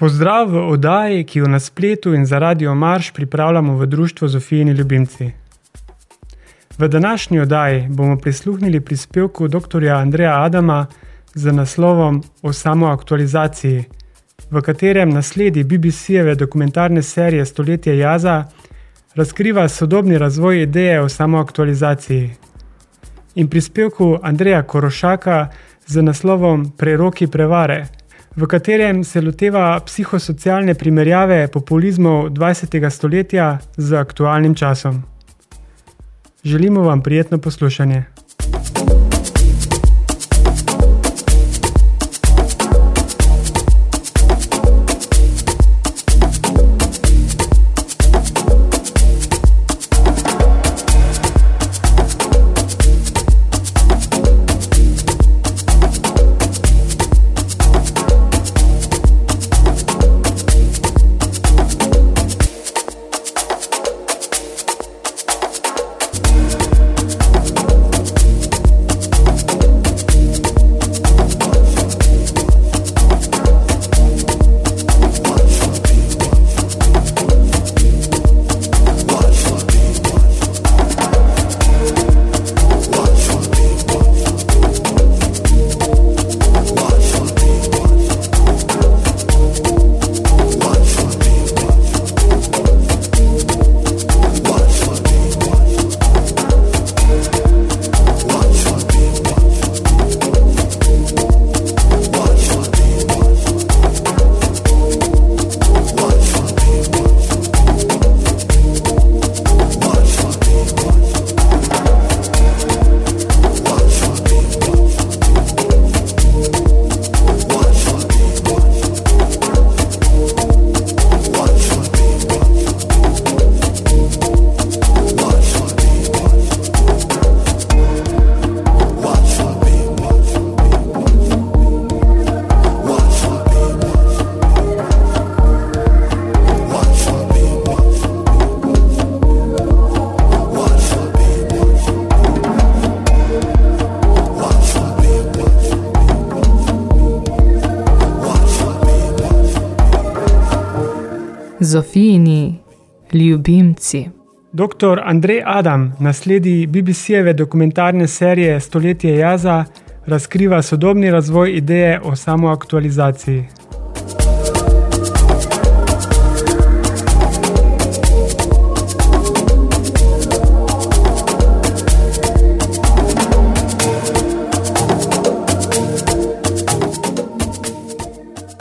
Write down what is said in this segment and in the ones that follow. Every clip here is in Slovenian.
Pozdrav v oddaji, ki jo na spletu in za radio Marš pripravljamo v Društvu Zofijini ljubimci. V današnji oddaji bomo prisluhnili prispevku dr. Andreja Adama z naslovom o samoaktualizaciji, v katerem nasledi BBC-jeve dokumentarne serije Stoletje jaza razkriva sodobni razvoj ideje o samoaktualizaciji. In prispevku Andreja Korošaka z naslovom Preroki prevare – v katerem se loteva psihosocialne primerjave populizmov 20. stoletja z aktualnim časom. Želimo vam prijetno poslušanje. Zofijini ljubimci. Dr. Andrej Adam nasledi BBC-jeve dokumentarne serije Stoletje jaza razkriva sodobni razvoj ideje o samoaktualizaciji.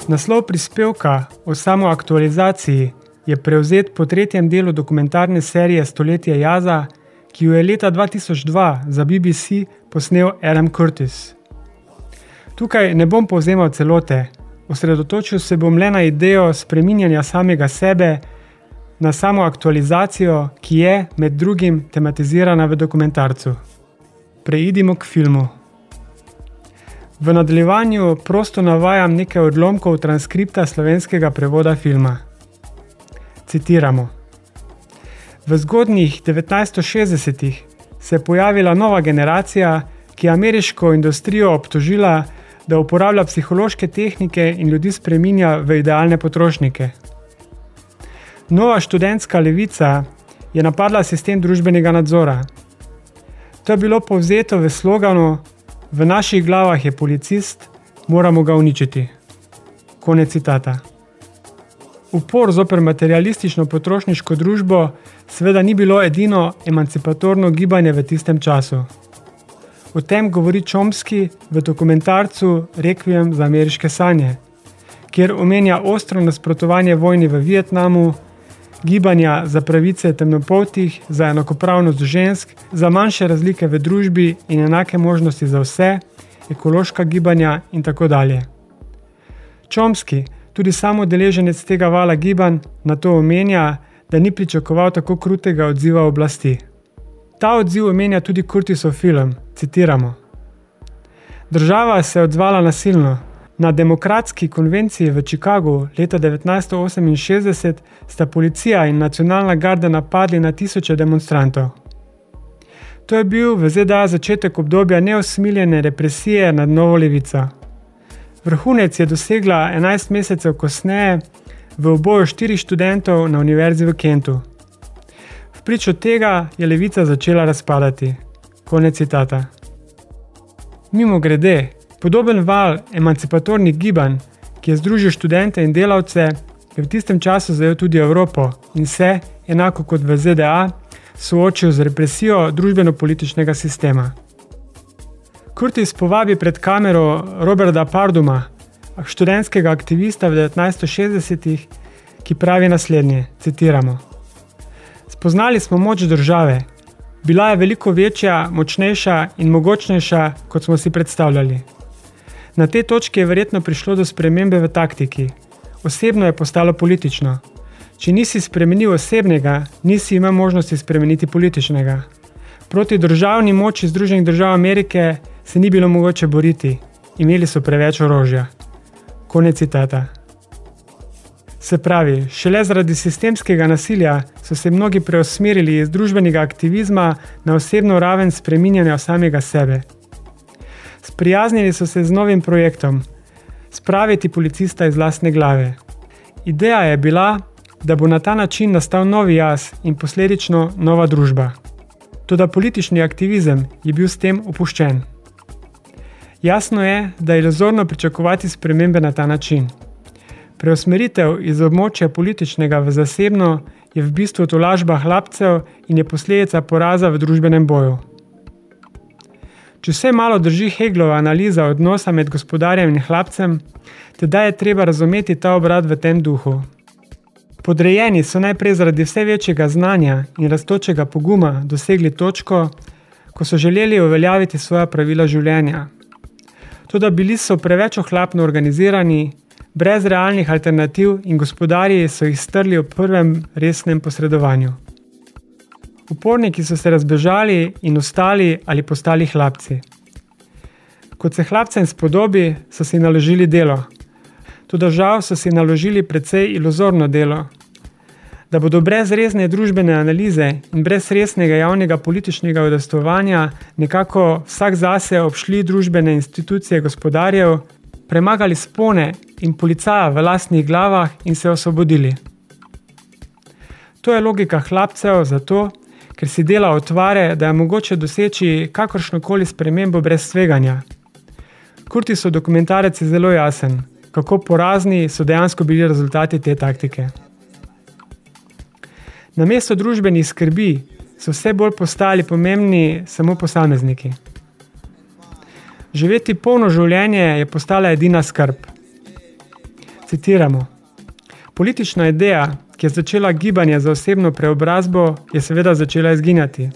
Naslov prispevka o samoaktualizaciji je prevzet po tretjem delu dokumentarne serije Stoletje jaza, ki jo je leta 2002 za BBC posnel Adam Curtis. Tukaj ne bom povzemal celote, osredotočil se bom le na idejo spreminjanja samega sebe, na samo aktualizacijo, ki je med drugim tematizirana v dokumentarcu. Preidimo k filmu. V nadaljevanju prosto navajam nekaj odlomkov transkripta slovenskega prevoda filma. Citiramo. V zgodnjih 1960-ih se je pojavila nova generacija, ki je ameriško industrijo obtožila, da uporablja psihološke tehnike in ljudi spreminja v idealne potrošnike. Nova študentska levica je napadla sistem družbenega nadzora. To je bilo povzeto v sloganu V naših glavah je policist, moramo ga uničiti. Konec citata. Upor zoper materialistično potrošniško družbo seveda ni bilo edino emancipatorno gibanje v tistem času. O tem govori Chomsky v dokumentarcu Requiem za ameriške sanje, kjer omenja ostro nasprotovanje vojni v Vietnamu gibanja za pravice temnopoltih, za enakopravnost žensk, za manjše razlike v družbi in enake možnosti za vse, ekološka gibanja in tako dalje. Čomski, tudi samo deleženec tega vala gibanj, na to omenja, da ni pričakoval tako krutega odziva oblasti. Ta odziv omenja tudi Kurtisov film, citiramo. Država se je odzvala nasilno, Na demokratski konvenciji v Chicagu leta 1968 sta policija in nacionalna garda napadli na tisoče demonstrantov. To je bil v ZDA začetek obdobja neosmiljene represije nad novo levico. Vrhunec je dosegla 11 mesecev kasneje v oboju štirih študentov na univerzi v Kentu. V pričo tega je levica začela razpadati. Konec citata. Mimo grede, Podoben val emancipatornih gibanj, ki je združil študente in delavce, je v tistem času zajel tudi Evropo in se, enako kot v ZDA, soočil z represijo družbeno-političnega sistema. Kurtis povabi pred kamero Roberta Parduma, študentskega aktivista v 1960-ih, ki pravi naslednje: citiramo. Spoznali smo moč države. Bila je veliko večja, močnejša in mogočnejša, kot smo si predstavljali. Na tej točki je verjetno prišlo do spremembe v taktiki. Osebno je postalo politično. Če nisi spremenil osebnega, nisi imel možnosti spremeniti političnega. Proti državni moči Združenih držav Amerike se ni bilo mogoče boriti, imeli so preveč orožja. Konec citata. Se pravi, šele zaradi sistemskega nasilja so se mnogi preusmerili iz družbenega aktivizma na osebno raven spreminjanja samega sebe. Sprijaznili so se z novim projektom: spraviti policista iz lastne glave. Ideja je bila, da bo na ta način nastal novi jaz in posledično nova družba. Toda politični aktivizem je bil s tem opuščen. Jasno je, da je iluzorno pričakovati spremembe na ta način. Preusmeritev iz območja političnega v zasebno je v bistvu tolažba hlapcev in je posledica poraza v družbenem boju. Če vse malo drži Heglova analiza odnosa med gospodarjem in hlapcem, teda je treba razumeti ta obrat v tem duhu. Podrejeni so najprej zaradi vse večjega znanja in raztočega poguma dosegli točko, ko so želeli uveljaviti svoja pravila življenja. Tudi bili so preveč ohlapno organizirani, brez realnih alternativ in gospodarji so jih strli v prvem resnem posredovanju. Uporniki so se razbežali in ostali ali postali hlapci. Kot se hlapcem spodobi, so si naložili delo. Tudi žal so si naložili precej iluzorno delo. Da bodo brez resne družbene analize in brez resnega javnega političnega udostovanja nekako vsak zase obšli družbene institucije gospodarjev, premagali spone in policaja v lastnih glavah in se osvobodili. To je logika hlapcev zato, ker si dela otvare, da je mogoče doseči kakršno koli spremembo brez tveganja. Kurti so dokumentarec zelo jasen, kako porazni so dejansko bili rezultati te taktike. Na mesto družbenih skrbi so vse bolj postali pomembni samo posamezniki. Živeti polno življenje je postala edina skrb. Citiramo: Politična ideja, ki je začela gibanje za osebno preobrazbo, je seveda začela izginjati.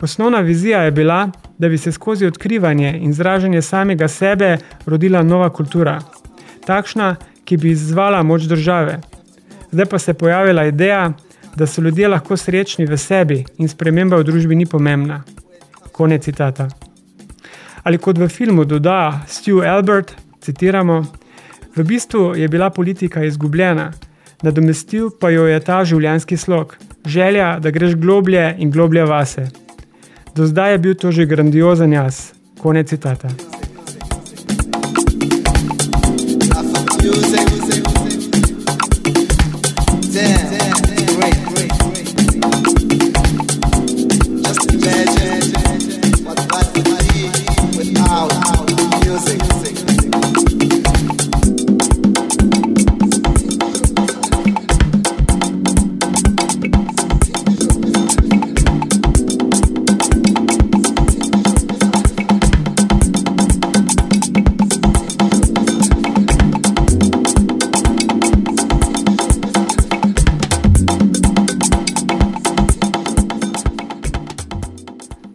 Osnovna vizija je bila, da bi se skozi odkrivanje in izražanje samega sebe rodila nova kultura, takšna, ki bi izzvala moč države. Zdaj pa se je pojavila ideja, da so ljudje lahko srečni v sebi in sprememba v družbi ni pomembna. Konec citata. Ali kot v filmu doda Stu Albert, citiramo, V bistvu je bila politika izgubljena, nadomestil pa jo je ta življenjski slog, želja, da greš globlje in globlje vase. Do zdaj je bil to že grandiozen jaz. Konec citata.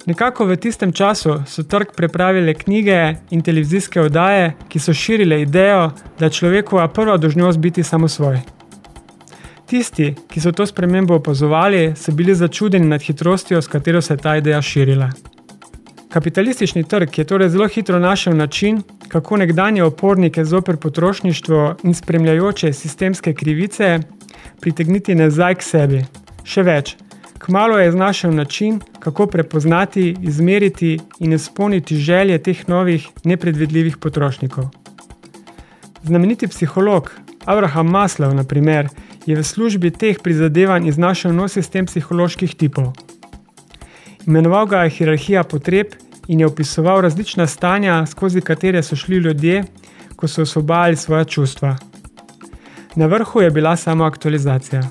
Nekako v tistem času so trg prepravile knjige in televizijske oddaje, ki so širile idejo, da je človekova prva dožnost biti samo svoj. Tisti, ki so to spremembo opazovali, so bili začudeni nad hitrostjo, s katero se je ta ideja širila. Kapitalistični trg je torej zelo hitro našel način, kako nekdanje opornike zoper potrošništvo in spremljajoče sistemske krivice pritegniti nazaj k sebi. Še več, kmalo je znašel način, kako prepoznati, izmeriti in izpolniti želje teh novih, nepredvidljivih potrošnikov. Znameniti psiholog Abraham Maslow, na primer, je v službi teh prizadevanj iznašel nov sistem psiholoških tipov. Imenoval ga je hierarhija potreb in je opisoval različna stanja, skozi katere so šli ljudje, ko so osvobajali svoje čustva. Na vrhu je bila samo aktualizacija.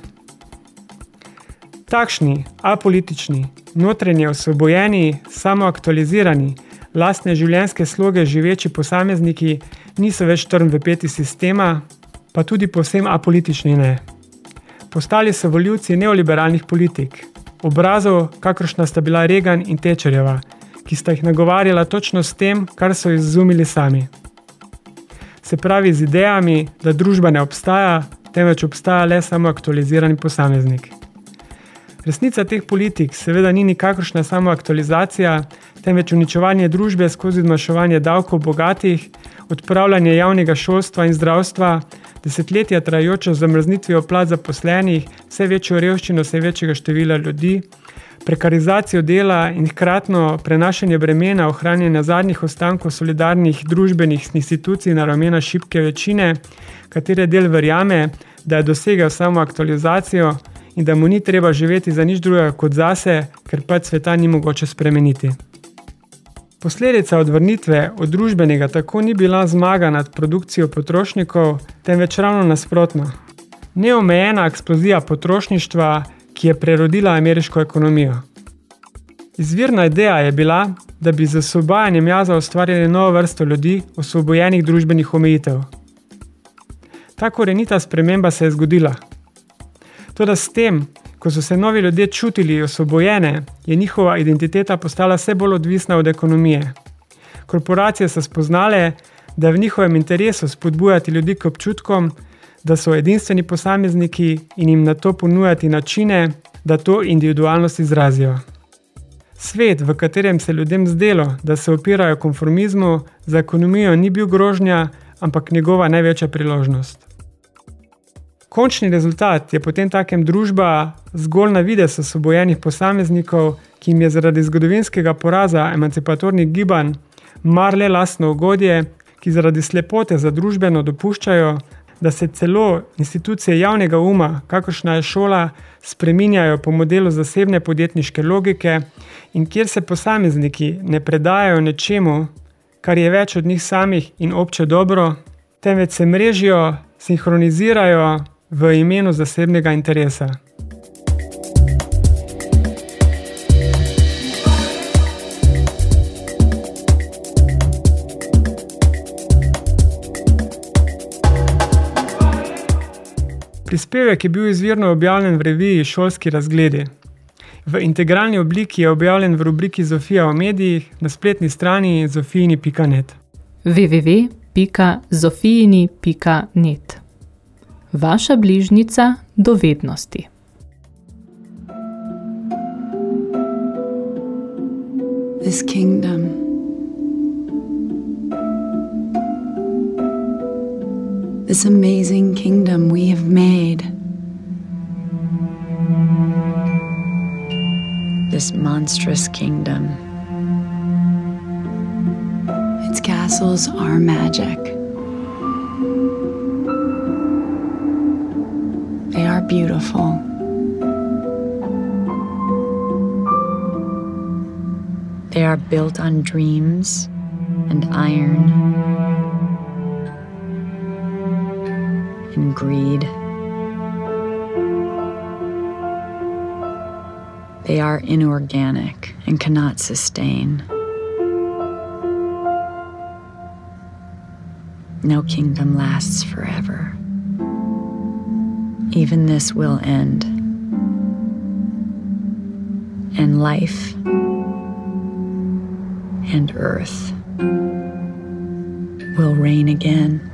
Takšni, apolitični, notranje osvobojeni, samo aktualizirani, lastne življenjske sloge živeči posamezniki niso več trn v peti sistema, pa tudi povsem apolitični ne. Postali so voljivci neoliberalnih politik, obrazov, kakršna sta bila Reagan in Tečerjeva, ki sta jih nagovarjala točno s tem, kar so izumili sami. Se pravi z idejami, da družba ne obstaja, temveč obstaja le samo aktualizirani posameznik. Resnica teh politik seveda ni nikakršna samo aktualizacija, temveč uničevanje družbe skozi zmanjševanje davkov bogatih, odpravljanje javnega šolstva in zdravstva, desetletja trajajočo zamrznitvijo plat zaposlenih, vse večjo revščino vse večjega števila ljudi, prekarizacijo dela in hkratno prenašanje bremena ohranjanja zadnjih ostankov solidarnih družbenih institucij na ramena šibke večine, katere del verjame, da je dosegel samo aktualizacijo in da mu ni treba živeti za nič drugega kot zase, ker pač sveta ni mogoče spremeniti. Posledica odvrnitve od družbenega tako ni bila zmaga nad produkcijo potrošnikov, temveč ravno nasprotno. Neomejena eksplozija potrošništva, ki je prerodila ameriško ekonomijo. Izvirna ideja je bila, da bi z osvobajanjem jaza ustvarjali novo vrsto ljudi, osvobojenih družbenih omejitev. Ta korenita sprememba se je zgodila. Toda s tem, ko so se novi ljudje čutili osvobojene, je njihova identiteta postala vse bolj odvisna od ekonomije. Korporacije so spoznale, da je v njihovem interesu spodbujati ljudi k občutkom, da so edinstveni posamezniki in jim na to ponujati načine, da to individualnost izrazijo. Svet, v katerem se ljudem zdelo, da se opirajo konformizmu, za ekonomijo ni bil grožnja, ampak njegova največja priložnost. Končni rezultat je potem takem družba zgolj na vides osvobojenih posameznikov, ki jim je zaradi zgodovinskega poraza emancipatornih gibanj mar le lastno ugodje, ki zaradi slepote za družbeno dopuščajo, da se celo institucije javnega uma, kakršna je šola, spreminjajo po modelu zasebne podjetniške logike in kjer se posamezniki ne predajajo nečemu, kar je več od njih samih in obče dobro, temveč se mrežijo, sinhronizirajo v imenu zasebnega interesa. Prispevek je bil izvirno objavljen v reviji Šolski razgledi. V integralni obliki je objavljen v rubriki Zofija o medijih na spletni strani zofijini.net. www.zofijini.net Vaša. This kingdom this amazing kingdom we have made. This monstrous kingdom. Its castles are magic. Beautiful. They are built on dreams and iron. and greed. They are inorganic and cannot sustain. No kingdom lasts forever. Even this will end. And life and earth will reign again.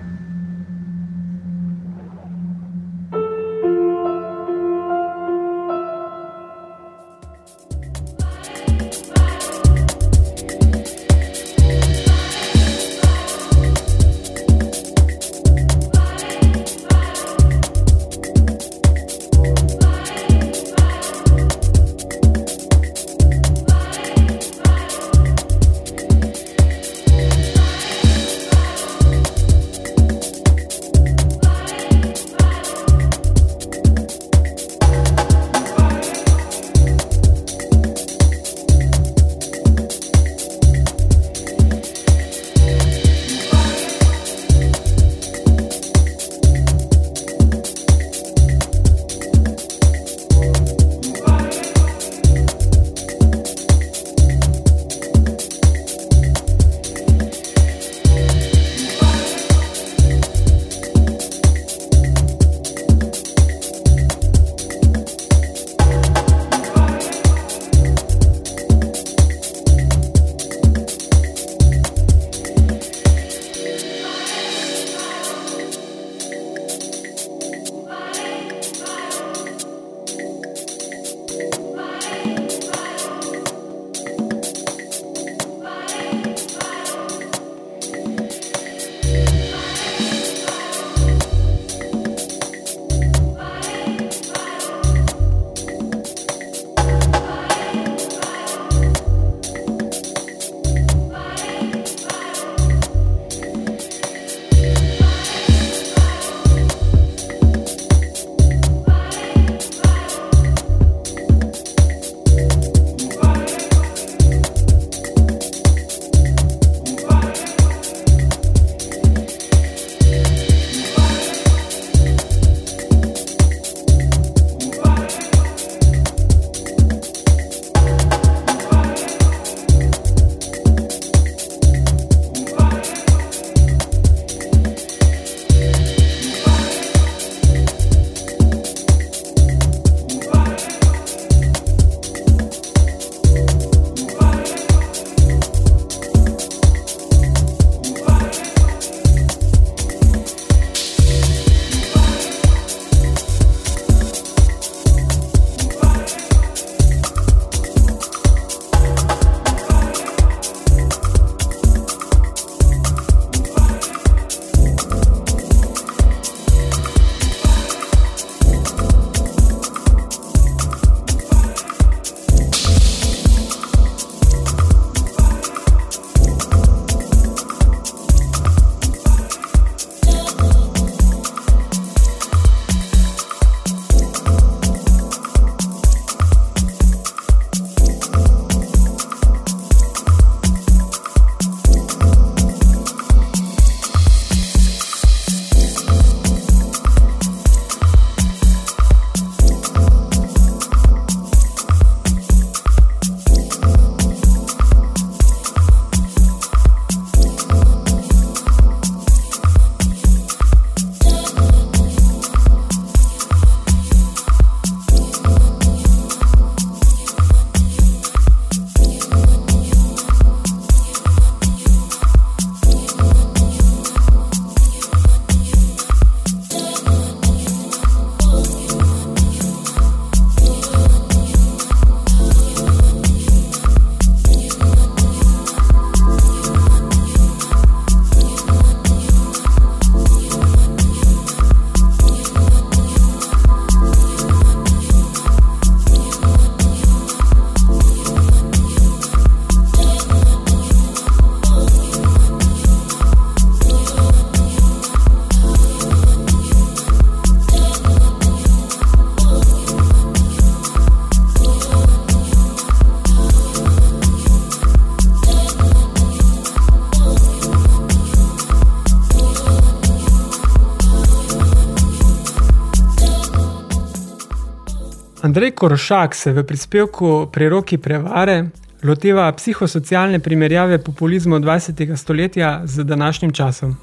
Andrej Korošak se v prispevku Preroki prevare loteva psihosocialne primerjave populizma 20. stoletja z današnjim časom.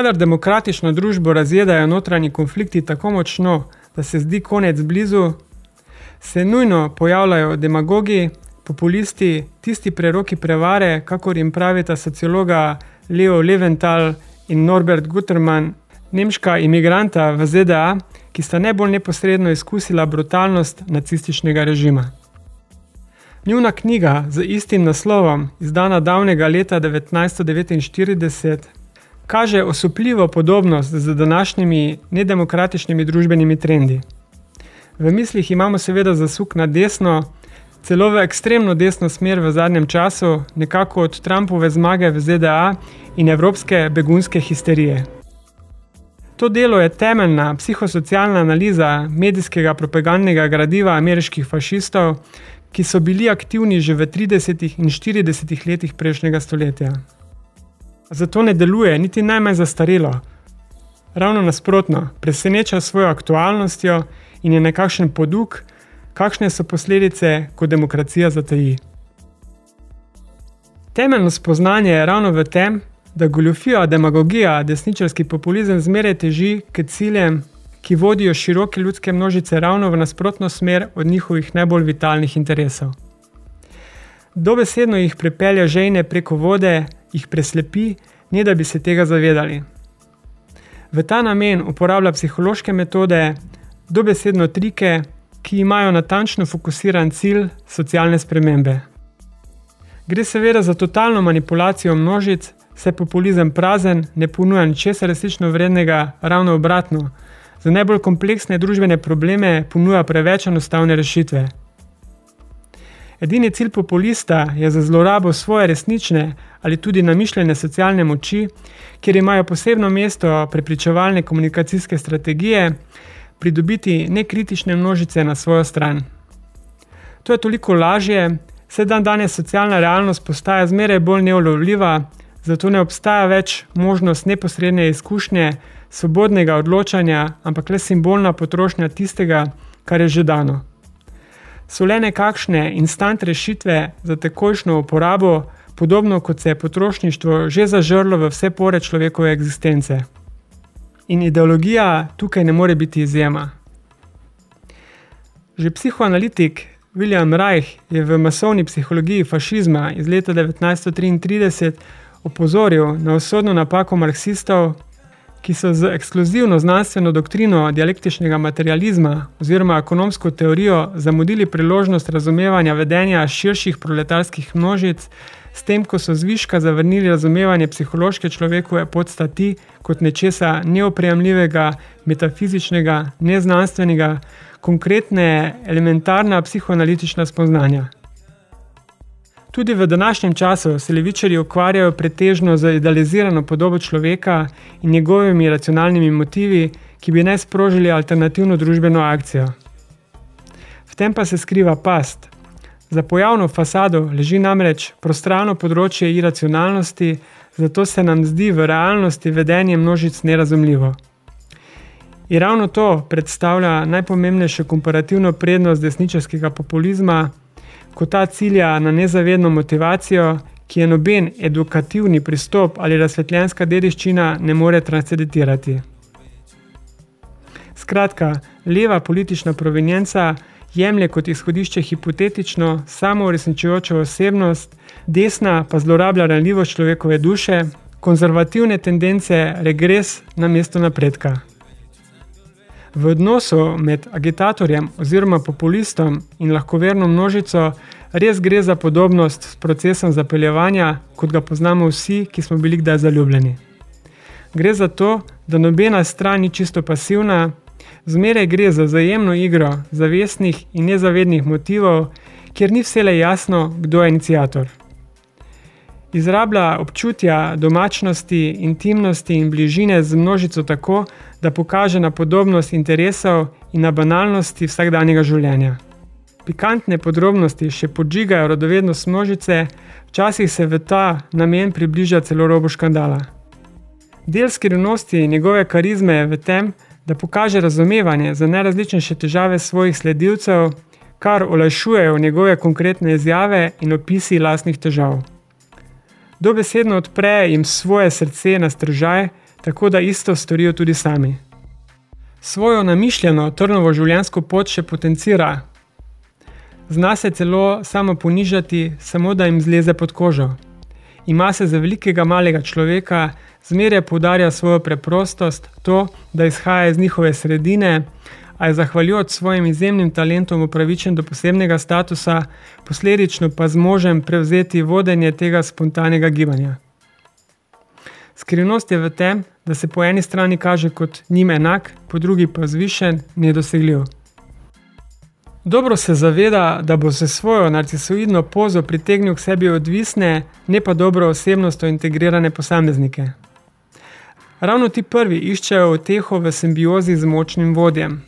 Kadar demokratično družbo razjedajo notranji konflikti tako močno, da se zdi konec blizu, se nujno pojavljajo demagogi, populisti, tisti preroki prevare, kakor jim pravita sociologa Leo Leventhal in Norbert Gutermann, nemška imigranta v ZDA, ki sta najbolj neposredno izkusila brutalnost nacističnega režima. Njuna knjiga z istim naslovom, izdana davnega leta 1949, kaže osupljivo podobnost z današnjimi nedemokratičnimi družbenimi trendi. V mislih imamo seveda zasuk na desno, celo v ekstremno desno smer v zadnjem času, nekako od Trumpove zmage v ZDA in evropske begunske histerije. To delo je temeljna psihosocialna analiza medijskega propagandnega gradiva ameriških fašistov, ki so bili aktivni že v 30. in 40. letih prejšnjega stoletja. Zato ne deluje niti najmanj zastarelo. Ravno nasprotno, preseneča svojo aktualnostjo in je nekakšen poduk, kakšne so posledice, ko demokracija zataji. Temeljno spoznanje je ravno v tem, da goljofija, demagogija, desničarski populizem zmeraj teži k ciljem, ki vodijo široke ljudske množice ravno v nasprotno smer od njihovih najbolj vitalnih interesov. Dobesedno jih prepelja žejne preko vode, jih preslepi, ne da bi se tega zavedali. V ta namen uporablja psihološke metode, dobesedno trike, ki imajo natančno fokusiran cilj socialne spremembe. Gre seveda za totalno manipulacijo množic, se populizem prazen, ne ponuja ničesar resnično vrednega, ravno obratno. Za najbolj kompleksne družbene probleme ponuja preveč enostavne rešitve. Edini cilj populista je za zlorabo svoje resnične ali tudi namišljene socialne moči, kjer imajo posebno mesto prepričevalne komunikacijske strategije, pridobiti nekritične množice na svojo stran. To je toliko lažje, saj dan danes socialna realnost postaja zmeraj bolj neulovljiva, zato ne obstaja več možnost neposredne izkušnje, svobodnega odločanja, ampak le simbolna potrošnja tistega, kar je že dano. So le nekakšne instant rešitve za takojšno uporabo, podobno kot se je potrošništvo že zažrlo v vse pore človekove eksistence. In ideologija tukaj ne more biti izjema. Že psihoanalitik William Reich je v masovni psihologiji fašizma iz leta 1933 opozoril na usodno napako marksistov, ki so z ekskluzivno znanstveno doktrino dialektičnega materializma oziroma ekonomsko teorijo zamudili priložnost razumevanja vedenja širših proletarskih množic, s tem, ko so zviška zavrnili razumevanje psihološke človekove podstati kot nečesa neoprejemljivega, metafizičnega, neznanstvenega, konkretne, elementarna psihoanalitična spoznanja. Tudi v današnjem času se levičari ukvarjajo pretežno z idealizirano podobo človeka in njegovimi racionalnimi motivi, ki bi naj sprožili alternativno družbeno akcijo. V tem pa se skriva past. Za pojavno fasado leži namreč prostrano področje iracionalnosti, zato se nam zdi v realnosti vedenje množic nerazumljivo. In ravno to predstavlja najpomembnejšo komparativno prednost desničarskega populizma, ko ta cilja na nezavedno motivacijo, ki je noben edukativni pristop ali razsvetljenska dediščina ne more transcendentirati. Skratka, leva politična provenjenca jemlje kot izhodišče hipotetično, samo uresničujočo osebnost, desna pa zlorablja ranljivost človekove duše, konzervativne tendence regres na mesto napredka. V odnosu med agitatorjem oziroma populistom in lahkoverno množico res gre za podobnost s procesom zapeljevanja, kot ga poznamo vsi, ki smo bili kdaj zaljubljeni. Gre za to, da nobena stran ni čisto pasivna, zmeraj gre za zajemno igro zavestnih in nezavednih motivov, kjer ni vsele jasno, kdo je inicijator. Izrablja občutja domačnosti, intimnosti in bližine z množico tako, da pokaže na podobnost interesov in na banalnosti vsakdanjega življenja. Pikantne podrobnosti še podžigajo rodovednost množice, včasih se v ta namen približa celo robo škandala. Del skrivnosti njegove karizme je v tem, da pokaže razumevanje za najrazličnejše težave svojih sledilcev, kar olajšujejo njegove konkretne izjave in opisi lastnih težav. Dobesedno odpre jim svoje srce na stržaj, tako da isto storijo tudi sami. Svojo namišljeno trnovo življenjsko pot še potencira. Zna se celo samo ponižati, samo da jim zleze pod kožo. Ima se za velikega malega človeka, zmeraj poudarja svojo preprostost, to, da izhaja iz njihove sredine, a je zahvaljujoč svojim izjemnim talentom upravičen do posebnega statusa, posledično pa zmožen prevzeti vodenje tega spontanega gibanja. Skrivnost je v tem, da se po eni strani kaže kot njim enak, po drugi pa zvišen, nedosegljiv. Dobro se zaveda, da bo se svojo narcisoidno pozo pritegnil k sebi odvisne, ne pa dobro osebnostjo integrirane posameznike. Ravno ti prvi iščejo uteho v simbiozi z močnim vodjem.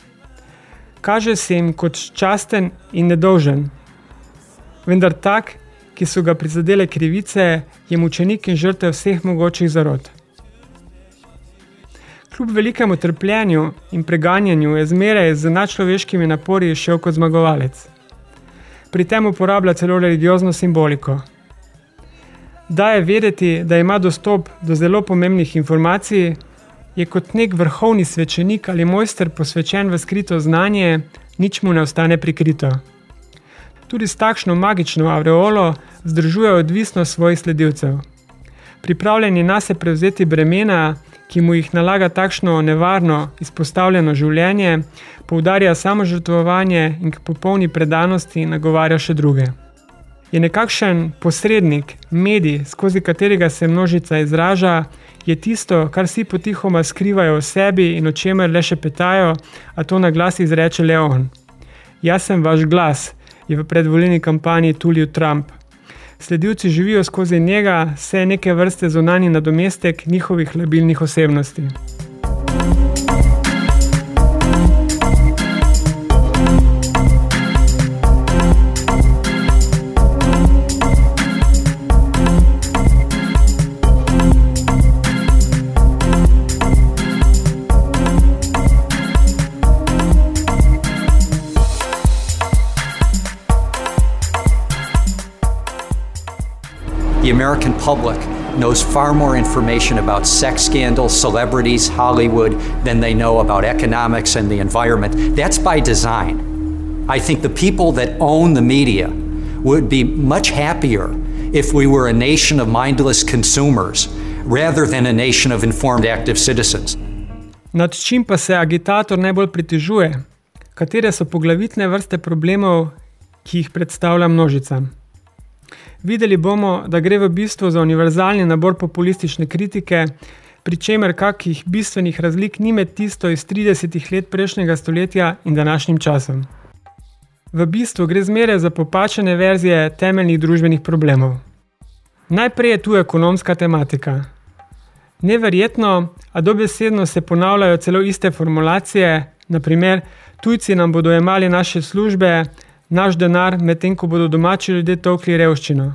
Kaže se jim kot časten in nedolžen. Vendar tak, ki so ga prizadele krivice, je mučenik in žrtev vseh mogočih zarod. Kljub velikemu trpljenju in preganjanju je zmeraj z nadčloveškimi napori šel kot zmagovalec. Pri tem uporablja celo religiozno simboliko. Da je vedeti, da ima dostop do zelo pomembnih informacij, je kot nek vrhovni svečenik ali mojster posvečen v skrito znanje, nič mu ne ostane prikrito. Tudi s takšno magično aureolo zdržuje odvisnost svojih sledilcev. Pripravljen je nas prevzeti bremena, ki mu jih nalaga takšno nevarno izpostavljeno življenje, poudarja samo žrtvovanje in k popolni predanosti nagovarja še druge. Je nekakšen posrednik, medij, skozi katerega se množica izraža, je tisto, kar vsi potihoma skrivajo o sebi in o čemer le še petajo, a to na glas izreče le on. Jaz sem vaš glas, je v predvoljeni kampanji tulil Trump. Sledilci živijo skozi njega, vse neke vrste zunani nadomestek njihovih labilnih osebnosti. American public knows far more information about sex scandals, celebrities, Hollywood than they know about economics and the environment. That's by design. I think the people that own the media would be much happier if we were a nation of mindless consumers rather than a nation of informed active citizens. Nad čim pa se agitator najbolj pritežuje? Katere so poglavitne vrste problemov, ki jih predstavlja množica? Videli bomo, da gre v bistvu za univerzalni nabor populistične kritike, pri čemer kakih bistvenih razlik ni med tisto iz 30 let prejšnjega stoletja in današnjim časom. V bistvu gre zmeraj za popačene verzije temeljnih družbenih problemov. Najprej je tu ekonomska tematika. Neverjetno, a dobesedno se ponavljajo celo iste formulacije, naprimer, tujci nam bodo jemali naše službe, naš denar, medtem ko bodo domači ljudje tokli revščino.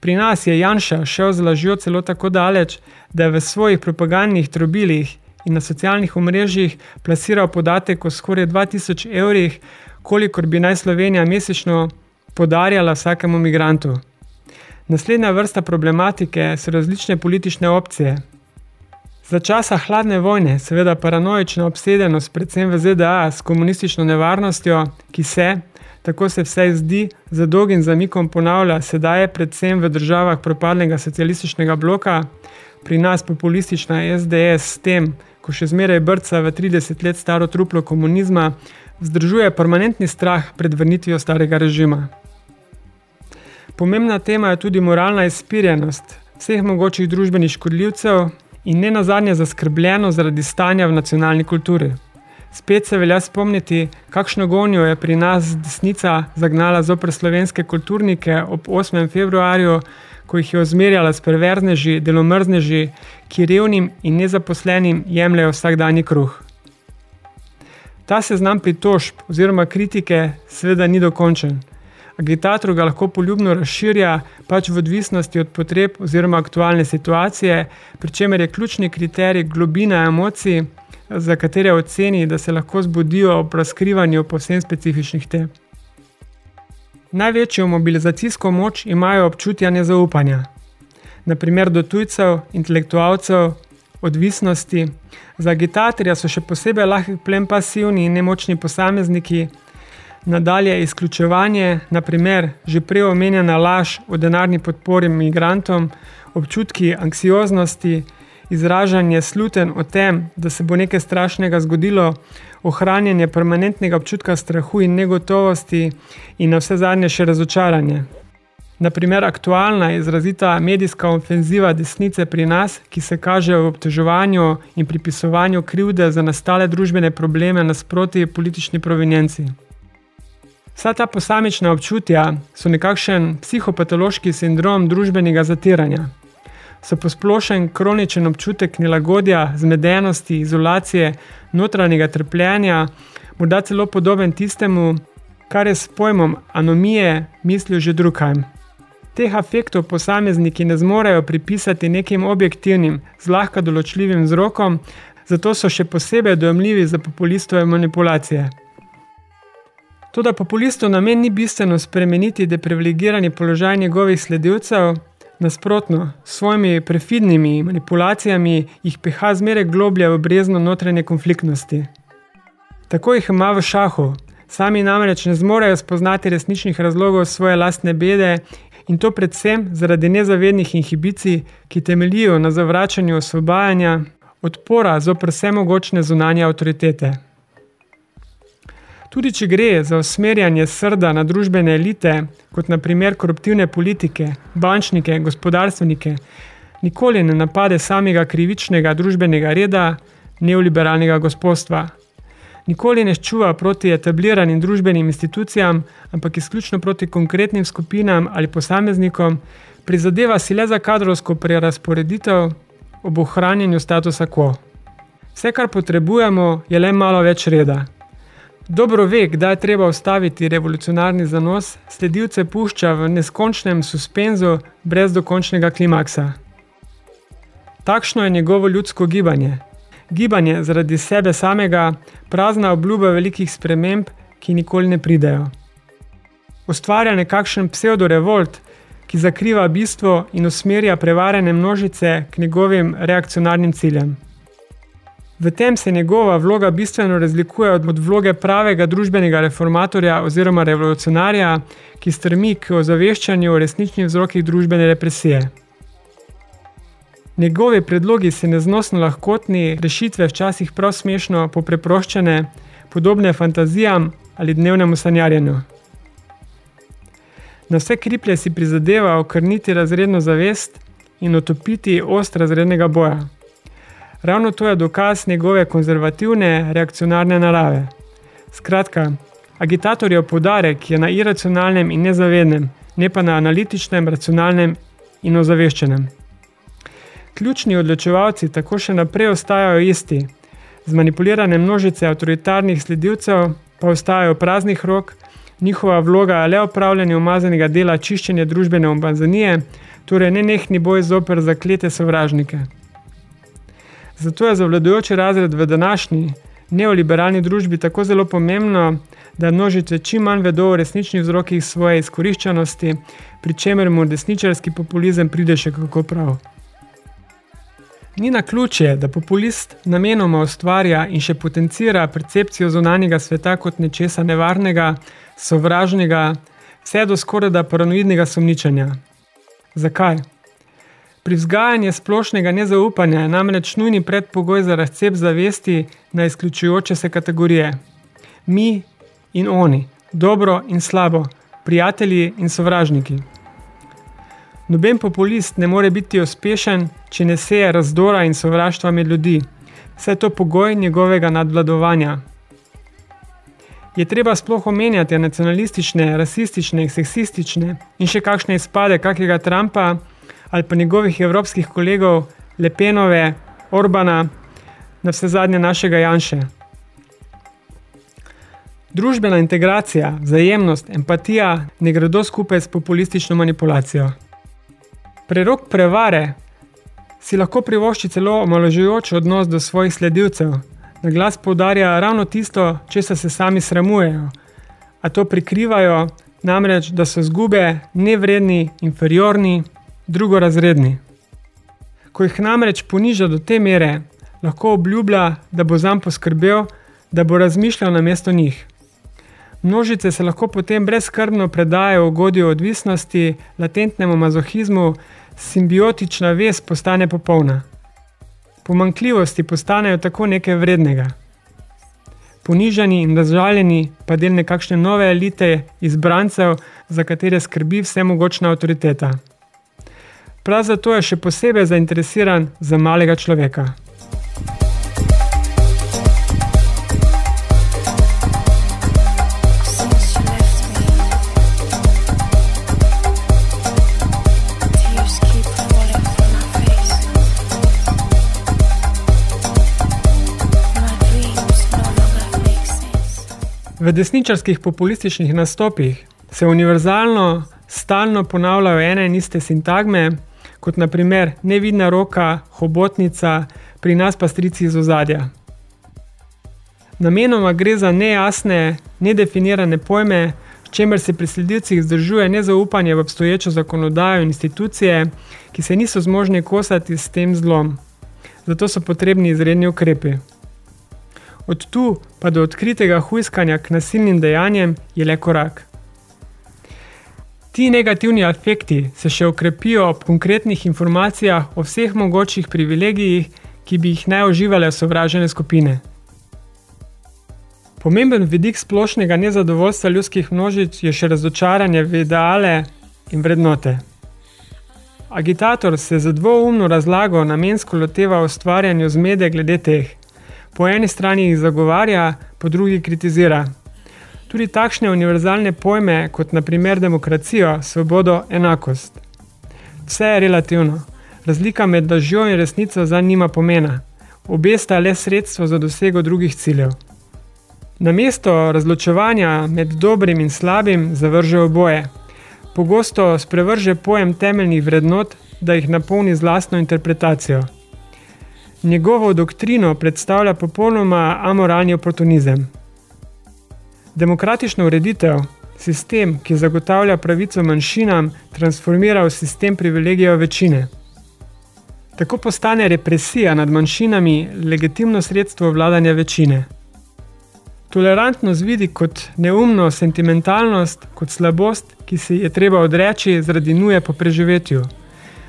Pri nas je Janša šel z lažjo celo tako daleč, da je v svojih propagandnih trobilih in na socialnih omrežjih plasiral podatek o skoraj 2000 evrih, kolikor bi naj Slovenija mesečno podarjala vsakemu migrantu. Naslednja vrsta problematike so različne politične opcije. Za časa hladne vojne, seveda paranoična obsedenost, predvsem v ZDA, s komunistično nevarnostjo, ki se, tako se vse zdi, za dolgim zamikom ponavlja, sedaj je predvsem v državah propadnega socialističnega bloka, pri nas populistična SDS s tem, ko še zmeraj brca v 30 let staro truplo komunizma, vzdržuje permanentni strah pred vrnitvijo starega režima. Pomembna tema je tudi moralna izpirjenost vseh mogočih družbenih škodljivcev in ne nazadnje zaskrbljeno zaradi stanja v nacionalni kulturi. Spet se velja spomniti, kakšno gonjo je pri nas desnica zagnala zopr slovenske kulturnike ob 8. februarju, ko jih je ozmerjala s perverzneži, delomrzneži, ki revnim in nezaposlenim jemljajo vsakdanji kruh. Ta seznam pritožb oziroma kritike seveda ni dokončen. Agitator ga lahko poljubno razširja, pač v odvisnosti od potreb oziroma aktualne situacije, pri čemer je ključni kriterij globina emocij, za katere oceni, da se lahko zbudijo ob razkrivanju povsem specifičnih tem. Največjo mobilizacijsko moč imajo občutja nezaupanja, naprimer do tujcev, intelektualcev, odvisnosti. Za agitatorja so še posebej lahki plen pasivni in nemočni posamezniki, nadalje izključevanje, naprimer že prej omenjena laž o denarni podpori migrantom, občutki anksioznosti, izražanje sluten o tem, da se bo nekaj strašnega zgodilo, ohranjanje permanentnega občutka strahu in negotovosti in na vse zadnje še razočaranje. Naprimer, aktualna izrazita medijska ofenziva desnice pri nas, ki se kaže v obteževanju in pripisovanju krivde za nastale družbene probleme nasproti politični provenjenci. Vsa ta posamična občutja so nekakšen psihopatološki sindrom družbenega zatiranja so posplošen kroničen občutek nelagodja, zmedenosti, izolacije, notranjega trpljenja, morda celo podoben tistemu, kar je s pojmom anomije mislil že drugajm. Teh afektov posamezniki ne zmorejo pripisati nekim objektivnim, zlahka določljivim vzrokom, zato so še posebej dojemljivi za populistove manipulacije. Toda populistov namen ni bistveno spremeniti deprivilegirani položaj njegovih sledilcev, Nasprotno, s svojimi prefidnimi manipulacijami jih peha zmeraj globlje v brezno notranje konfliktnosti. Tako jih ima v šahu, sami namreč ne zmorejo spoznati resničnih razlogov svoje lastne bede in to predvsem zaradi nezavednih inhibicij, ki temeljijo na zavračanju osvobajanja, odpora zopr vse mogočne zunanje avtoritete. Tudi če gre za usmerjanje srda na družbene elite, kot naprimer koruptivne politike, bančnike, gospodarstvenike, nikoli ne napade samega krivičnega družbenega reda, neoliberalnega gospodstva. Nikoli ne ščuva proti etabliranim družbenim institucijam, ampak izključno proti konkretnim skupinam ali posameznikom, prizadeva si le za kadrovsko prerasporeditev ob ohranjenju statusa quo. Vse, kar potrebujemo, je le malo več reda. Dobro ve, kdaj je treba ustaviti revolucionarni zanos, sledilce pušča v neskončnem suspenzu brez dokončnega klimaksa. Takšno je njegovo ljudsko gibanje. Gibanje zaradi sebe samega, prazna obljuba velikih sprememb, ki nikoli ne pridejo. Ustvarja nekakšen pseudo-revolt, ki zakriva bistvo in usmerja prevarene množice k njegovim reakcionarnim ciljem. V tem se njegova vloga bistveno razlikuje od vloge pravega družbenega reformatorja oziroma revolucionarja, ki strmi k ozaveščanju o resničnih vzrokih družbene represije. Njegovi predlogi se neznosno lahkotni, rešitve včasih prav smešno popreproščene, podobne fantazijam ali dnevnemu sanjarjenju. Na vse kriplje si prizadeva okrniti razredno zavest in otopiti ost razrednega boja. Ravno to je dokaz njegove konzervativne, reakcionarne narave. Skratka, agitatorjev podarek je na iracionalnem in nezavednem, ne pa na analitičnem, racionalnem in ozaveščenem. Ključni odločevalci tako še naprej ostajajo isti. Zmanipulirane množice avtoritarnih sledilcev pa ostajajo praznih rok, njihova vloga je le opravljanje umazanega dela čiščenja družbene ombazanije, torej nenehni boj zoper zaklete sovražnike. Zato je zavladujoči razred v današnji neoliberalni družbi tako zelo pomembno, da množice čim manj vedo o resničnih vzrokih svoje izkoriščanosti, pri čemer mu desničarski populizem pride še kako prav. Ni na ključje, da populist namenoma ustvarja in še potencira percepcijo zunanjega sveta kot nečesa nevarnega, sovražnega, vse do skoraj da paranoidnega sumničanja. Zakaj? Pri vzgajanju splošnega nezaupanja je namreč nujni predpogoj za razcep zavesti na izključujoče se kategorije. Mi in oni, dobro in slabo, prijatelji in sovražniki. Noben populist ne more biti uspešen, če ne seje razdora in sovraštva med ljudi. Vse to pogoj njegovega nadvladovanja. Je treba sploh omenjati nacionalistične, rasistične, seksistične in še kakšne izpade kakega Trumpa, ali pa njegovih evropskih kolegov Lepenove, Orbana, na vse zadnje našega Janše. Družbena integracija, vzajemnost, empatija ne gredo skupaj s populistično manipulacijo. Prerok prevare si lahko privošči celo omaložujoč odnos do svojih sledilcev, na glas poudarja ravno tisto, česa se sami sramujejo, a to prikrivajo namreč, da so zgube nevredni, inferiorni, drugorazredni. Ko jih namreč poniža do te mere, lahko obljublja, da bo zam poskrbel, da bo razmišljal na mesto njih. Množice se lahko potem brezkrbno predajo ugodju odvisnosti, latentnemu mazohizmu, simbiotična vez postane popolna. Pomankljivosti postanejo tako nekaj vrednega. Ponižani in razžaljeni pa del nekakšne nove elite izbrancev, za katere skrbi vse mogočna avtoriteta. Prav zato je še posebej zainteresiran za malega človeka. V desničarskih populističnih nastopih se univerzalno stalno ponavljajo ene in iste sintagme, kot naprimer nevidna roka, hobotnica, pri nas pa strici iz ozadja. Namenoma gre za nejasne, nedefinirane pojme, s čemer se pri sledilcih zdržuje nezaupanje v obstoječo zakonodajo in institucije, ki se niso zmožni kosati s tem zlom. Zato so potrebni izredni ukrepi. Od tu pa do odkritega hujskanja k nasilnim dejanjem je le korak. Ti negativni afekti se še okrepijo ob konkretnih informacijah o vseh mogočih privilegijih, ki bi jih ne uživale sovražene skupine. Pomemben vidik splošnega nezadovoljstva ljudskih množic je še razočaranje v ideale in vrednote. Agitator se za dvoumno razlago namensko loteva ustvarjanju zmede glede teh – po eni strani jih zagovarja, po drugi kritizira. Tudi takšne univerzalne pojme, kot naprimer demokracijo, svobodo, enakost. Vse je relativno. Razlika med lažjo in resnico za nima pomena. Obe sta le sredstvo za dosego drugih ciljev. Namesto razločevanja med dobrim in slabim zavrže oboje. Pogosto sprevrže pojem temeljnih vrednot, da jih napolni z lastno interpretacijo – njegovo doktrino predstavlja popolnoma amoralni oportunizem. Demokratična ureditev, sistem, ki zagotavlja pravico manjšinam, transformira v sistem privilegijev večine. Tako postane represija nad manjšinami legitimno sredstvo vladanja večine. Tolerantnost vidi kot neumno sentimentalnost, kot slabost, ki se je treba odreči zaradi nuje po preživetju.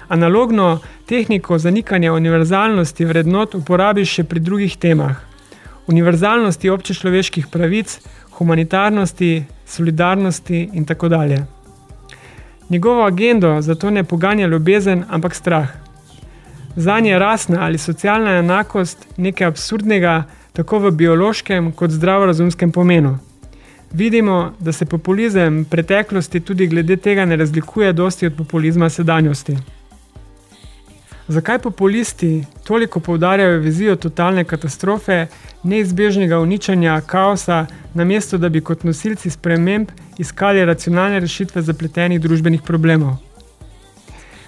Analogno tehniko zanikanja univerzalnosti vrednot uporabiš še pri drugih temah. Univerzalnosti občešloveških pravic, humanitarnosti, solidarnosti in tako dalje. Njegovo agendo zato ne poganja ljubezen, ampak strah. Zanje je rasna ali socialna enakost nekaj absurdnega, tako v biološkem kot zdravorazumskem pomenu. Vidimo, da se populizem preteklosti tudi glede tega ne razlikuje dosti od populizma sedanjosti. Zakaj populisti toliko poudarjajo vizijo totalne katastrofe, neizbežnega uničanja, kaosa, namesto da bi kot nosilci sprememb iskali racionalne rešitve zapletenih družbenih problemov?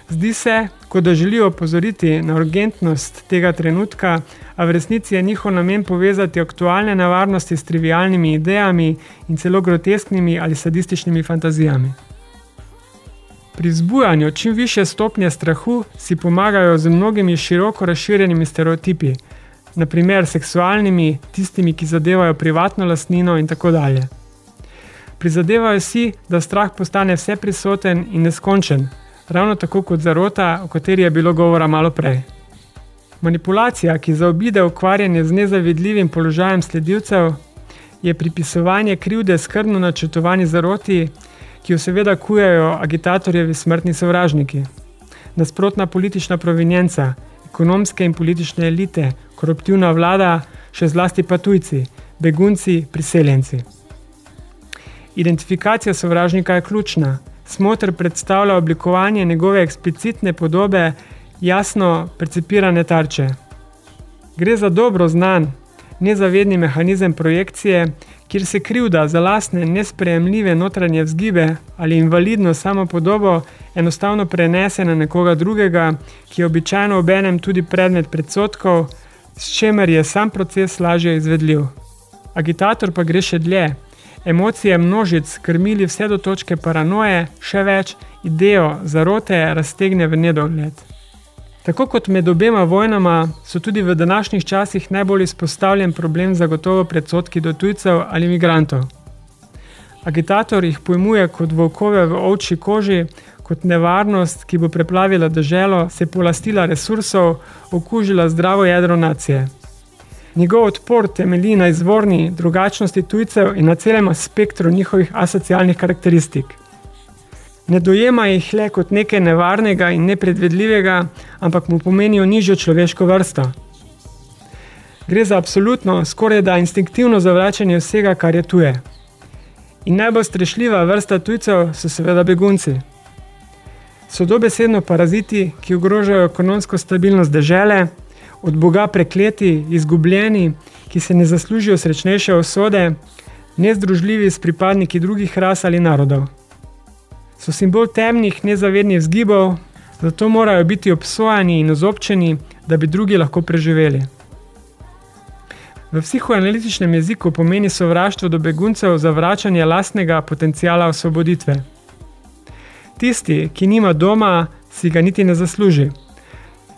Zdi se, kot da želijo opozoriti na urgentnost tega trenutka, a v resnici je njihov namen povezati aktualne nevarnosti s trivialnimi idejami in celo grotesknimi ali sadističnimi fantazijami. Pri zbujanju čim više stopnje strahu si pomagajo z mnogimi široko razširjenimi stereotipi, naprimer seksualnimi, tistimi, ki zadevajo privatno lastnino in tako dalje. Prizadevajo si, da strah postane vse prisoten in neskončen, ravno tako kot zarota, o kateri je bilo govora malo prej. Manipulacija, ki zaobide ukvarjanje z nezavidljivim položajem sledilcev, je pripisovanje krivde skrbno načrtovani zaroti, ki jo seveda kujejo agitatorjevi smrtni sovražniki. Nasprotna politična provinjenca, ekonomske in politične elite, koruptivna vlada, še zlasti pa tujci, begunci, priseljenci. Identifikacija sovražnika je ključna. Smotr predstavlja oblikovanje njegove eksplicitne podobe, jasno percipirane tarče. Gre za dobro znan, nezavedni mehanizem projekcije, kjer se krivda za lastne nesprejemljive notranje vzgibe ali invalidno samopodobo enostavno prenese na nekoga drugega, ki je običajno obenem tudi predmet predsotkov, s čemer je sam proces lažje izvedljiv. Agitator pa gre še dlje. Emocije množic krmili vse do točke paranoje, še več, idejo zarote raztegne v nedogled. Tako kot med obema vojnama, so tudi v današnjih časih najbolj izpostavljen problem zagotovo predsotki do tujcev ali imigrantov. Agitator jih pojmuje kot volkove v ovči koži, kot nevarnost, ki bo preplavila državo, se polastila resursov, okužila zdravo jedro nacije. Njegov odpor temelji na izvorni drugačnosti tujcev in na celem spektru njihovih asocialnih karakteristik. Ne dojema jih le kot nekaj nevarnega in nepredvedljivega, ampak mu pomenijo nižjo človeško vrsto. Gre za absolutno, skoraj da instinktivno zavračanje vsega, kar je tuje. In najbolj strešljiva vrsta tujcev so seveda begunci. So dobesedno paraziti, ki ogrožajo ekonomsko stabilnost države, od Boga prekleti, izgubljeni, ki se ne zaslužijo srečnejše osode, nezdružljivi s pripadniki drugih ras ali narodov. So simbol temnih, nezavednih vzgibov, zato morajo biti obsojani in ozobčeni, da bi drugi lahko preživeli. V psihoanalitičnem jeziku pomeni sovraštvo do beguncev zavračanje lastnega potencijala osvoboditve. Tisti, ki nima doma, si ga niti ne zasluži.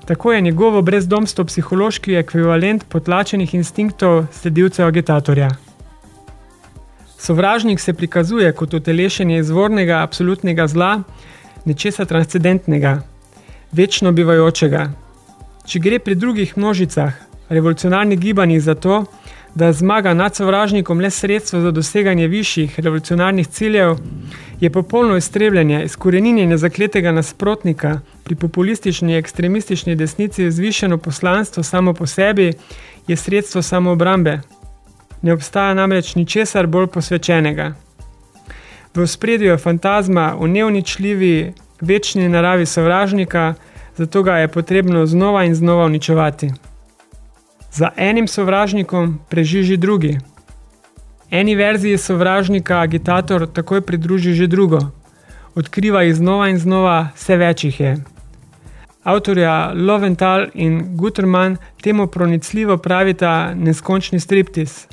Tako je njegovo brezdomstvo psihološki ekvivalent potlačenih instinktov sledilcev agitatorja. Sovražnik se prikazuje kot utelešenje izvornega absolutnega zla, nečesa transcendentnega, večno bivajočega. Če gre pri drugih množicah, revolucionarnih gibanjih za to, da zmaga nad sovražnikom le sredstvo za doseganje višjih revolucionarnih ciljev, je popolno iztrebljanje, izkoreninjenje zakletega nasprotnika pri populistični ekstremistični desnici zvišeno poslanstvo samo po sebi, je sredstvo samoobrambe. Ne obstaja namreč ničesar bolj posvečenega. V spredju je fantazma v neuničljivi, večni naravi sovražnika, zato ga je potrebno znova in znova uničevati. Za enim sovražnikom prežiži drugi. Eni verziji sovražnika agitator takoj pridruži že drugo. Odkriva jih znova in znova, vse več jih je. Avtorja Loventhal in Guterman temu pronicljivo pravita neskončni striptis.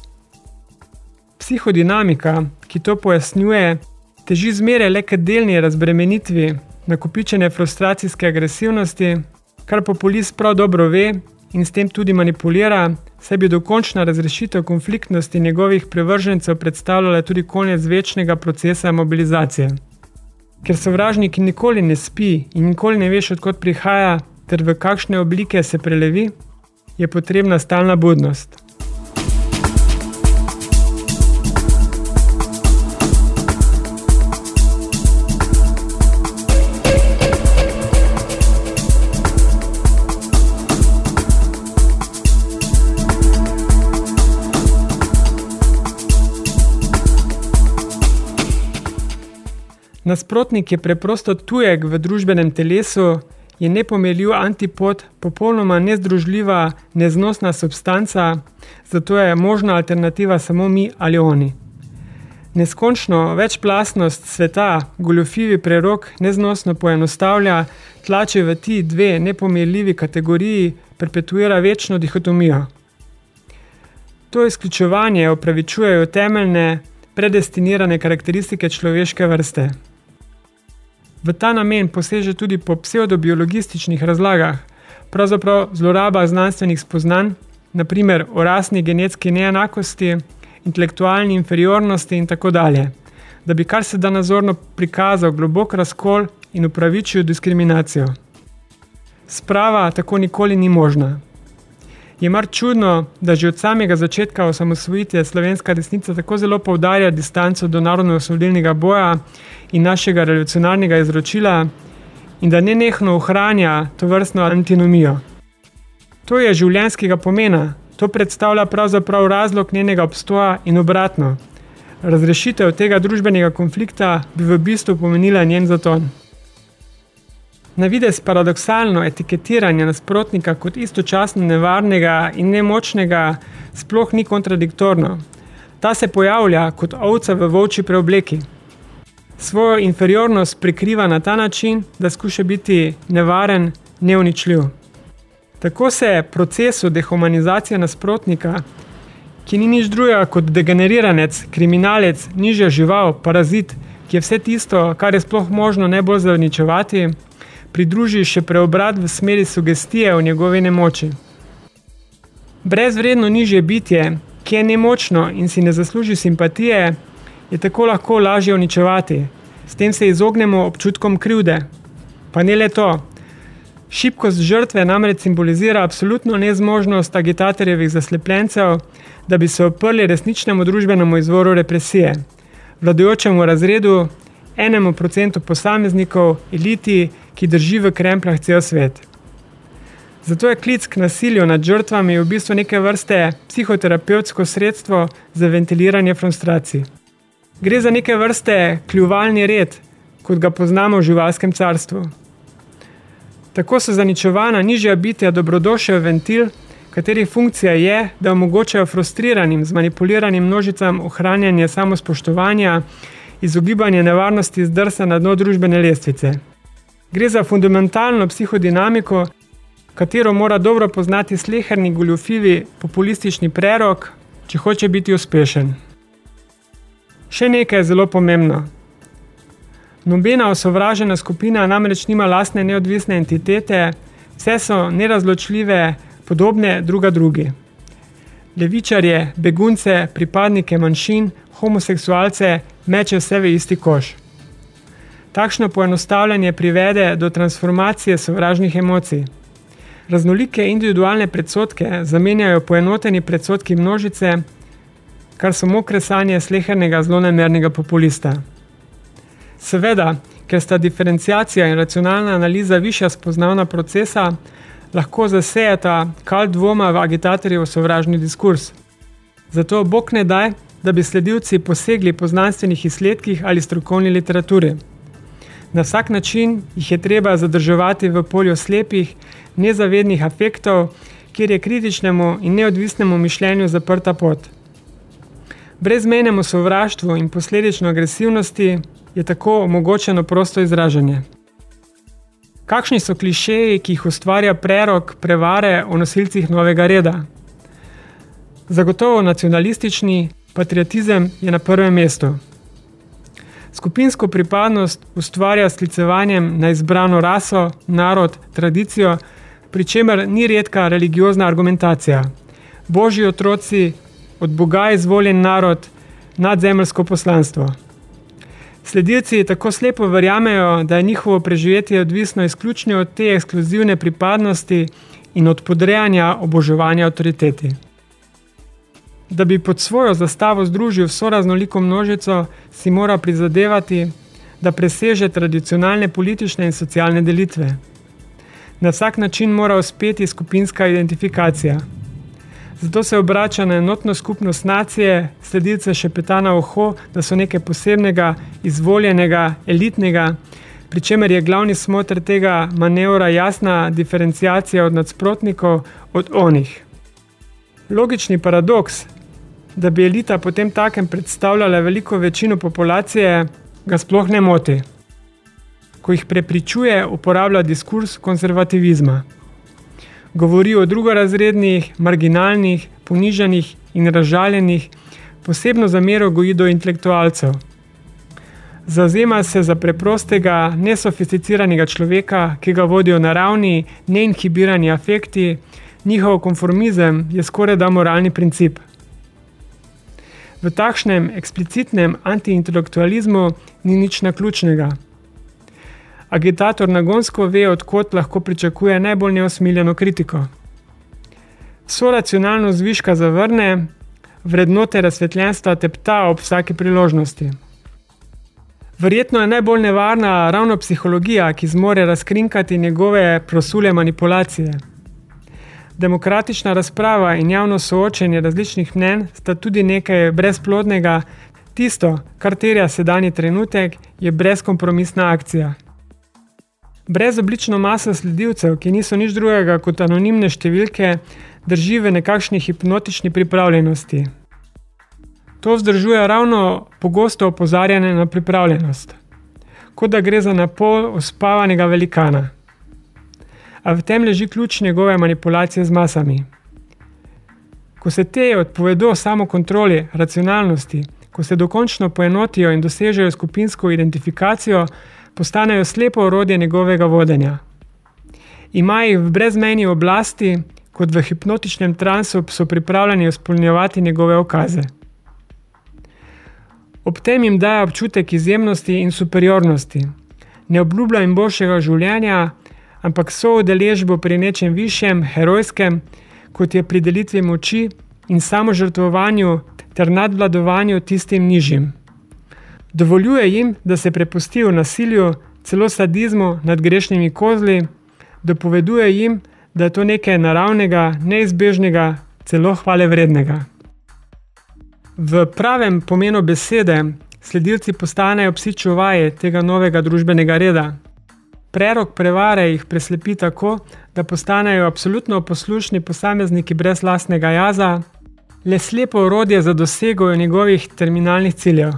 Psihodinamika, ki to pojasnjuje, teži zmeraj le k delni razbremenitvi nakopičene frustracijske agresivnosti, kar populist prav dobro ve in s tem tudi manipulira, saj bi dokončna razrešitev konfliktnosti njegovih prevržencev predstavljala tudi konec večnega procesa mobilizacije. Ker sovražnik nikoli ne spi in nikoli ne veš, odkot prihaja, ter v kakšne oblike se prelevi, je potrebna stalna budnost. Nasprotnik je preprosto tujek v družbenem telesu, je nepomeljiv antipod, popolnoma nezdružljiva, neznosna substanca, zato je možna alternativa samo mi ali oni. Neskončno večplastnost sveta, goljofivi prerok, neznosno poenostavlja, tlače v ti dve nepomeljivi kategoriji, perpetuira večno dihotomijo. To izključevanje opravičujejo temeljne, predestinirane karakteristike človeške vrste. V ta namen poseže tudi po pseudobiologističnih razlagah, pravzaprav zloraba znanstvenih spoznanj, naprimer o rasni genetski neenakosti, intelektualni inferiornosti in tako dalje, da bi kar se da nazorno prikazal globok razkol in upravičil diskriminacijo. Sprava tako nikoli ni možna. Je mar čudno, da že od samega začetka osamosvojitve slovenska desnica tako zelo poudarja distanco do narodno-osvobodilnega boja in našega revolucionarnega izročila in da nenehno ohranja to vrstno antinomijo. To je življenjskega pomena, to predstavlja pravzaprav razlog njenega obstoja in obratno. Razrešitev tega družbenega konflikta bi v bistvu pomenila njen zaton. Na vides paradoksalno etiketiranje nasprotnika kot istočasno nevarnega in nemočnega sploh ni kontradiktorno. Ta se pojavlja kot ovca v volči preobleki. Svojo inferiornost prikriva na ta način, da skuša biti nevaren, neuničljiv. Tako se procesu dehumanizacije nasprotnika, ki ni nič drugega kot degeneriranec, kriminalec, nižja žival, parazit, ki je vse tisto, kar je sploh možno najbolj zaničevati, pridruži še preobrat v smeri sugestije o njegovi nemoči. Brezvredno nižje bitje, ki je nemočno in si ne zasluži simpatije, je tako lahko lažje uničevati. S tem se izognemo občutkom krivde. Pa ne le to. Šibkost žrtve namreč simbolizira absolutno nezmožnost agitatorjevih zaslepljencev, da bi se oprli resničnemu družbenemu izvoru represije, vladajočemu razredu, enemu procentu posameznikov, eliti, ki drži v kremplah cel svet. Zato je klic k nasilju nad žrtvami v bistvu neke vrste psihoterapevtsko sredstvo za ventiliranje frustracij. Gre za neke vrste kljuvalni red, kot ga poznamo v živalskem carstvu. Tako so zaničevana nižja bitja dobrodošel ventil, katerih funkcija je, da omogočajo frustriranim, zmanipuliranim množicam ohranjanje samospoštovanja, izogibanje nevarnosti zdrsa na dno družbene lestvice. Gre za fundamentalno psihodinamiko, katero mora dobro poznati sleherni goljufivi populistični prerok, če hoče biti uspešen. Še nekaj je zelo pomembno. Nobena osovražena skupina namreč nima lastne neodvisne entitete, vse so nerazločljive, podobne druga drugi. Levičarje, begunce, pripadnike manjšin, homoseksualce meče vse v isti koš. Takšno poenostavljanje privede do transformacije sovražnih emocij. Raznolike individualne predsotke zamenjajo poenoteni predsotki množice, kar samo kresanje slehernega zlonamernega populista. Seveda, ker sta diferencijacija in racionalna analiza višja spoznavna procesa, lahko zasejeta kal dvoma v agitatorjev sovražni diskurs. Zato bog ne daj, da bi sledilci posegli po znanstvenih izsledkih ali strokovni literaturi. Na vsak način jih je treba zadrževati v polju slepih, nezavednih afektov, kjer je kritičnemu in neodvisnemu mišljenju zaprta pot. Brezmenemu sovraštvu in posledično agresivnosti je tako omogočeno prosto izražanje. Kakšni so klišeji, ki jih ustvarja prerok prevare o nosilcih novega reda? Zagotovo nacionalistični, patriotizem je na prvem mestu. Skupinsko pripadnost ustvarja sklicevanjem na izbrano raso, narod, tradicijo, pri čemer ni redka religiozna argumentacija. Božji otroci, od Boga izvoljen narod, nadzemljsko poslanstvo. Sledilci tako slepo verjamejo, da je njihovo preživetje odvisno izključno od te ekskluzivne pripadnosti in od podrejanja oboževanja avtoriteti. Da bi pod svojo zastavo združil vso raznoliko množico, si mora prizadevati, da preseže tradicionalne politične in socialne delitve. Na vsak način mora uspeti skupinska identifikacija. Zato se obrača na enotno skupnost nacije, sledilce še peta na oho, da so nekaj posebnega, izvoljenega, elitnega, pri čemer je glavni smotr tega manevra jasna diferencijacija od nadsprotnikov od onih. Logični paradoks, da bi elita potem takem predstavljala veliko večino populacije, ga sploh ne moti. Ko jih prepričuje, uporablja diskurs konzervativizma. Govori o drugorazrednih, marginalnih, ponižanih in razžaljenih, posebno za mero goji do intelektualcev. Zazema se za preprostega, nesofisticiranega človeka, ki ga vodijo naravni, neinhibirani afekti, njihov konformizem je skoraj da moralni princip. V takšnem eksplicitnem antiintelektualizmu ni nič naključnega. Agitator nagonsko ve, odkot lahko pričakuje najbolj neosmiljeno kritiko. So racionalno zviška zavrne, vrednote razsvetljenstva tepta ob vsaki priložnosti. Verjetno je najbolj nevarna ravno psihologija, ki zmore razkrinkati njegove prosule manipulacije. Demokratična razprava in javno soočenje različnih mnen sta tudi nekaj brezplodnega, tisto, kar terja sedanji trenutek, je brezkompromisna akcija. Brezoblično maso sledilcev, ki niso nič drugega kot anonimne številke, drži v nekakšni hipnotični pripravljenosti. To vzdržuje ravno pogosto opozarjanje na pripravljenost, kot da gre za napol uspavanega velikana a v tem leži ključ njegove manipulacije z masami. Ko se te odpovedo samo kontroli, racionalnosti, ko se dokončno poenotijo in dosežejo skupinsko identifikacijo, postanejo slepo orodje njegovega vodenja. Ima jih v brezmejni oblasti, kot v hipnotičnem transu so pripravljeni izpolnjevati njegove okaze. Ob tem jim daje občutek izjemnosti in superiornosti. Ne obljublja jim boljšega življenja, ampak so udeležbo pri nečem višjem, herojskem, kot je pri delitvi moči in samožrtvovanju ter nadvladovanju tistim nižjim. Dovoljuje jim, da se prepustijo nasilju, celo sadizmu nad grešnimi kozli, dopoveduje jim, da je to nekaj naravnega, neizbežnega, celo hvale vrednega. V pravem pomenu besede sledilci postanejo psi čuvaje tega novega družbenega reda. Prerok prevare jih preslepi tako, da postanejo absolutno poslušni posamezniki brez lastnega jaza, le slepo orodje za dosego njegovih terminalnih ciljev.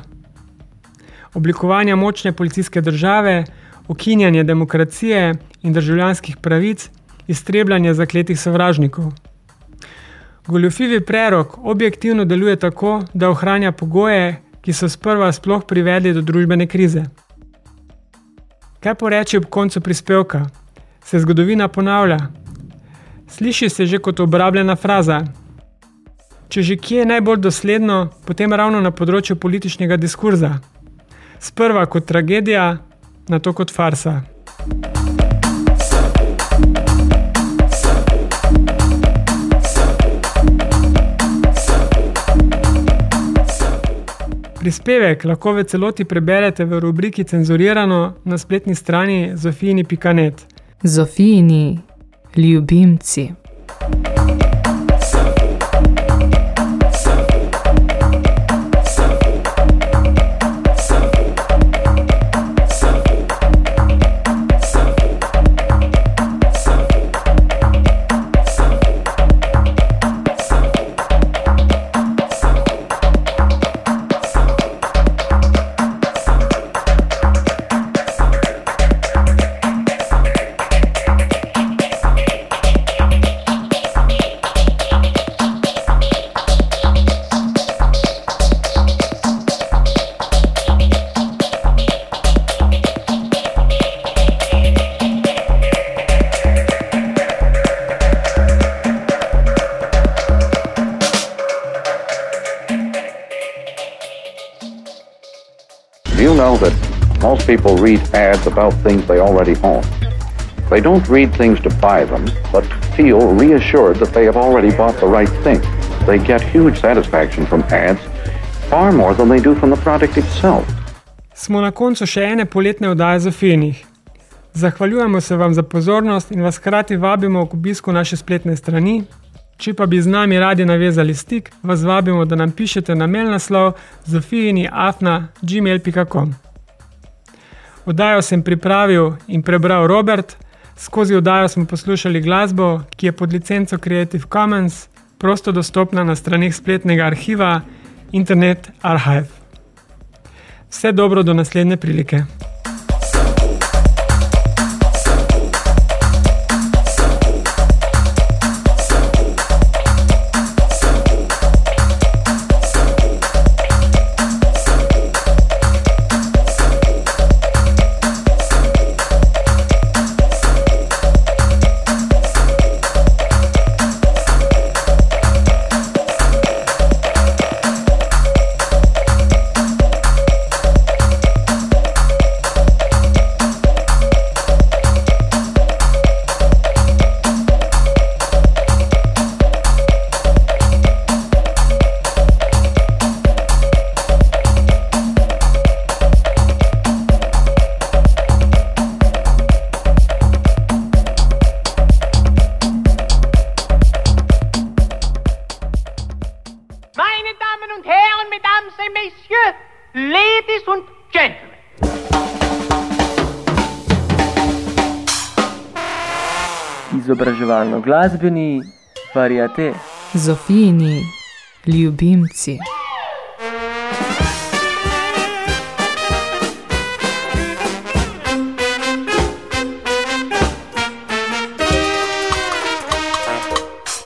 Oblikovanja močne policijske države, ukinjanje demokracije in državljanskih pravic, iztrebljanje zakletih sovražnikov. Goljofivi prerok objektivno deluje tako, da ohranja pogoje, ki so sprva sploh privedli do družbene krize. Kaj poreči ob koncu prispevka? Se zgodovina ponavlja? Sliši se že kot obrabljena fraza. Če že kje je najbolj dosledno, potem ravno na področju političnega diskurza. Sprva kot tragedija, na to kot farsa. Prispevek lahko v celoti preberete v rubriki Cenzurirano na spletni strani zofijini.net. Zofijini ljubimci. People read ads about things they already own. They don't read things to buy them, but feel reassured that they have already bought the right thing. They get huge satisfaction from ads, far more than they do from the product itself. Smo na koncu še ene poletne oddaje za finih. Zahvaljujemo se vam za pozornost in vas hkrati vabimo k obisku naše spletne strani. Če pa bi z nami radi navezali stik, vas vabimo, da nam pišete na mail naslov zofijini.afna.gmail.com. Oddajo sem pripravil in prebral Robert, skozi oddajo smo poslušali glasbo, ki je pod licenco Creative Commons, prosto dostopna na straneh spletnega arhiva Internet Archive. Vse dobro do naslednje prilike. Glasbeni variate. Zofijini ljubimci.